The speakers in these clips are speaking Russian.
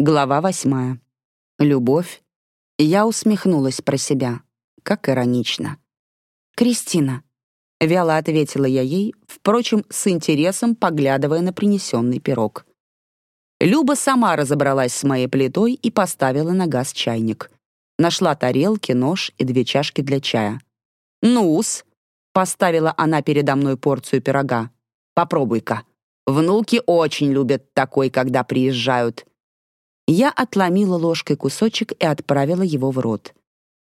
Глава восьмая. Любовь. Я усмехнулась про себя. Как иронично. «Кристина», — вяло ответила я ей, впрочем, с интересом поглядывая на принесенный пирог. Люба сама разобралась с моей плитой и поставила на газ чайник. Нашла тарелки, нож и две чашки для чая. «Ну-с», — поставила она передо мной порцию пирога. «Попробуй-ка. Внуки очень любят такой, когда приезжают. Я отломила ложкой кусочек и отправила его в рот.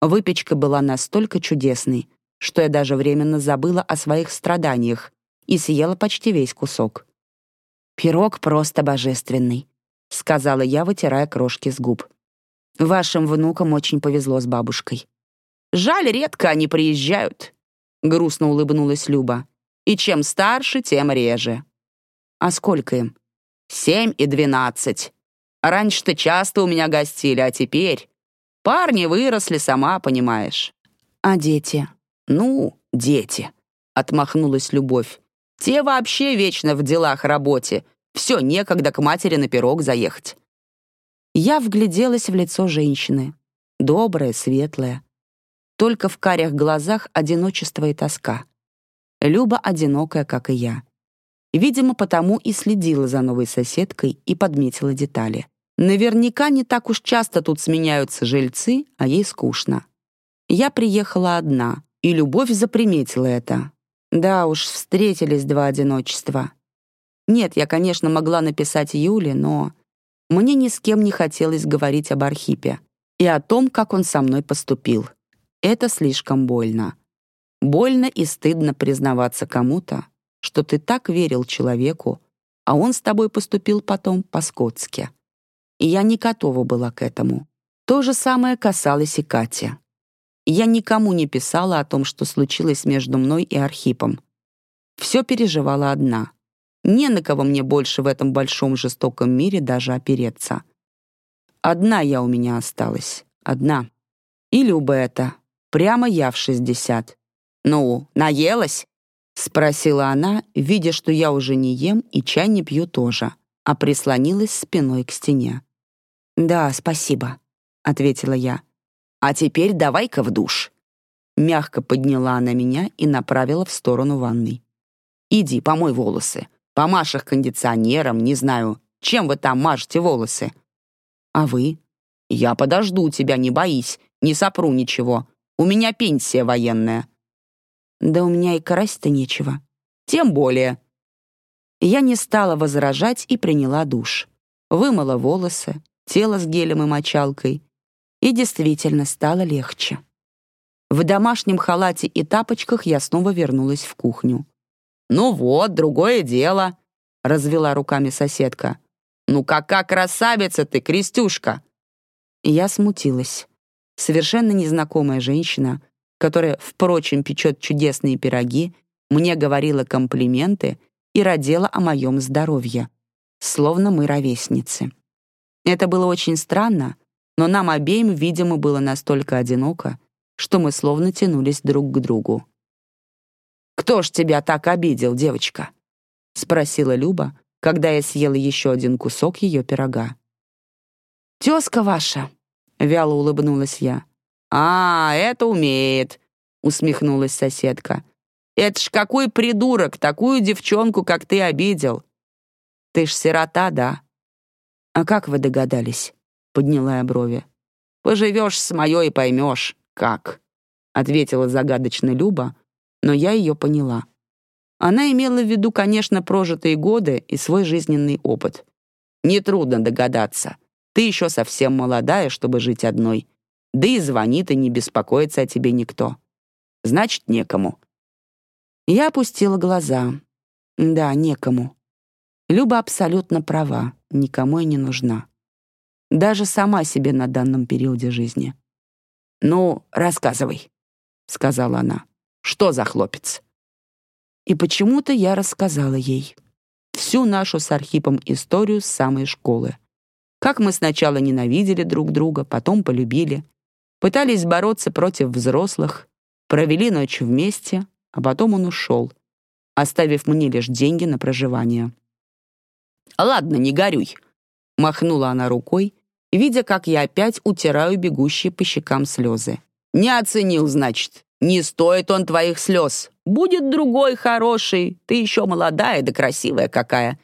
Выпечка была настолько чудесной, что я даже временно забыла о своих страданиях и съела почти весь кусок. «Пирог просто божественный», — сказала я, вытирая крошки с губ. «Вашим внукам очень повезло с бабушкой». «Жаль, редко они приезжают», — грустно улыбнулась Люба. «И чем старше, тем реже». «А сколько им?» «Семь и двенадцать», Раньше-то часто у меня гостили, а теперь... Парни выросли, сама понимаешь. А дети? Ну, дети. Отмахнулась Любовь. Те вообще вечно в делах работе. Все, некогда к матери на пирог заехать. Я вгляделась в лицо женщины. Доброе, светлое. Только в карих глазах одиночество и тоска. Люба одинокая, как и я. Видимо, потому и следила за новой соседкой и подметила детали. Наверняка не так уж часто тут сменяются жильцы, а ей скучно. Я приехала одна, и Любовь заприметила это. Да уж, встретились два одиночества. Нет, я, конечно, могла написать Юле, но мне ни с кем не хотелось говорить об Архипе и о том, как он со мной поступил. Это слишком больно. Больно и стыдно признаваться кому-то, что ты так верил человеку, а он с тобой поступил потом по-скотски. И я не готова была к этому. То же самое касалось и Кати. Я никому не писала о том, что случилось между мной и Архипом. Все переживала одна. Не на кого мне больше в этом большом жестоком мире даже опереться. Одна я у меня осталась. Одна. И Люба это. Прямо я в шестьдесят. «Ну, наелась?» — спросила она, видя, что я уже не ем и чай не пью тоже, а прислонилась спиной к стене. «Да, спасибо», — ответила я. «А теперь давай-ка в душ». Мягко подняла она меня и направила в сторону ванной. «Иди, помой волосы. Помажь их кондиционером, не знаю, чем вы там мажете волосы». «А вы?» «Я подожду тебя, не боись, не сопру ничего. У меня пенсия военная». Да у меня и красть-то нечего. Тем более. Я не стала возражать и приняла душ. Вымыла волосы, тело с гелем и мочалкой. И действительно стало легче. В домашнем халате и тапочках я снова вернулась в кухню. «Ну вот, другое дело», — развела руками соседка. «Ну какая красавица ты, Крестюшка!» Я смутилась. Совершенно незнакомая женщина которая, впрочем, печет чудесные пироги, мне говорила комплименты и родила о моем здоровье, словно мы ровесницы. Это было очень странно, но нам обеим, видимо, было настолько одиноко, что мы словно тянулись друг к другу. «Кто ж тебя так обидел, девочка?» — спросила Люба, когда я съела еще один кусок ее пирога. «Тезка ваша», — вяло улыбнулась я. «А, это умеет», — усмехнулась соседка. «Это ж какой придурок, такую девчонку, как ты, обидел. Ты ж сирота, да?» «А как вы догадались?» — подняла я брови. «Поживешь с моей и поймешь, как», — ответила загадочно Люба, но я ее поняла. Она имела в виду, конечно, прожитые годы и свой жизненный опыт. Нетрудно догадаться. Ты еще совсем молодая, чтобы жить одной. Да и звонит, и не беспокоится о тебе никто. Значит, некому». Я опустила глаза. Да, некому. Люба абсолютно права, никому и не нужна. Даже сама себе на данном периоде жизни. «Ну, рассказывай», — сказала она. «Что за хлопец?» И почему-то я рассказала ей. Всю нашу с Архипом историю с самой школы. Как мы сначала ненавидели друг друга, потом полюбили, Пытались бороться против взрослых, провели ночь вместе, а потом он ушел, оставив мне лишь деньги на проживание. «Ладно, не горюй. Махнула она рукой, видя, как я опять утираю бегущие по щекам слезы. «Не оценил, значит. Не стоит он твоих слез. Будет другой хороший. Ты еще молодая да красивая какая.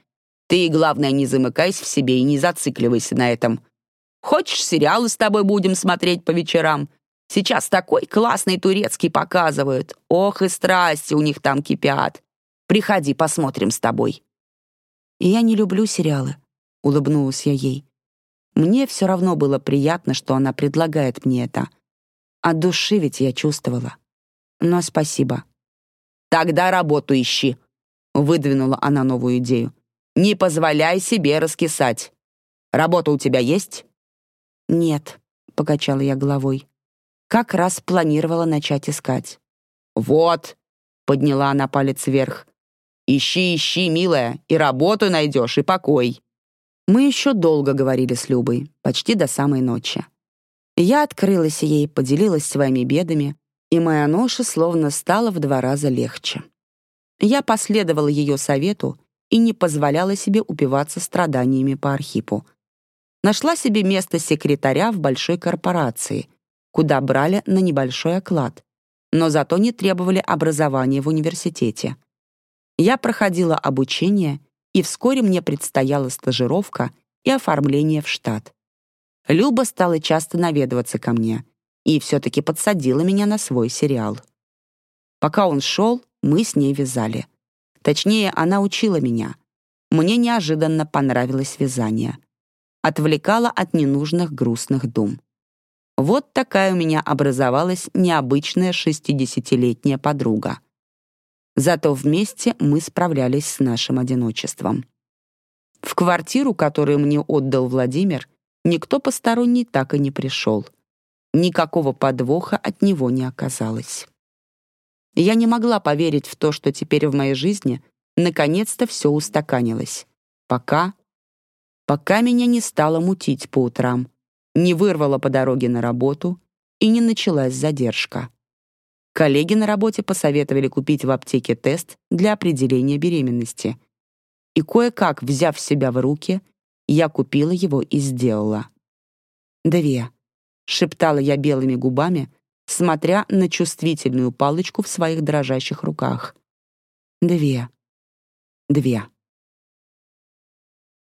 Ты, главное, не замыкайся в себе и не зацикливайся на этом. Хочешь, сериалы с тобой будем смотреть по вечерам? Сейчас такой классный турецкий показывают. Ох, и страсти у них там кипят. Приходи, посмотрим с тобой». «И я не люблю сериалы», — улыбнулась я ей. Мне все равно было приятно, что она предлагает мне это. От души ведь я чувствовала. Но спасибо. «Тогда работу ищи», — выдвинула она новую идею. «Не позволяй себе раскисать. Работа у тебя есть?» «Нет», — покачала я головой. Как раз планировала начать искать. «Вот», — подняла она палец вверх. «Ищи, ищи, милая, и работу найдешь, и покой». Мы еще долго говорили с Любой, почти до самой ночи. Я открылась ей, поделилась своими бедами, и моя ноша словно стала в два раза легче. Я последовала ее совету и не позволяла себе упиваться страданиями по Архипу. Нашла себе место секретаря в большой корпорации, куда брали на небольшой оклад, но зато не требовали образования в университете. Я проходила обучение и вскоре мне предстояла стажировка и оформление в штат. Люба стала часто наведываться ко мне и все-таки подсадила меня на свой сериал. Пока он шел, мы с ней вязали. Точнее, она учила меня. Мне неожиданно понравилось вязание. Отвлекала от ненужных грустных дум. Вот такая у меня образовалась необычная шестидесятилетняя подруга — Зато вместе мы справлялись с нашим одиночеством. В квартиру, которую мне отдал Владимир, никто посторонний так и не пришел. Никакого подвоха от него не оказалось. Я не могла поверить в то, что теперь в моей жизни наконец-то все устаканилось. Пока... Пока меня не стало мутить по утрам, не вырвало по дороге на работу и не началась задержка. Коллеги на работе посоветовали купить в аптеке тест для определения беременности. И кое-как, взяв себя в руки, я купила его и сделала. «Две», — шептала я белыми губами, смотря на чувствительную палочку в своих дрожащих руках. «Две. Две».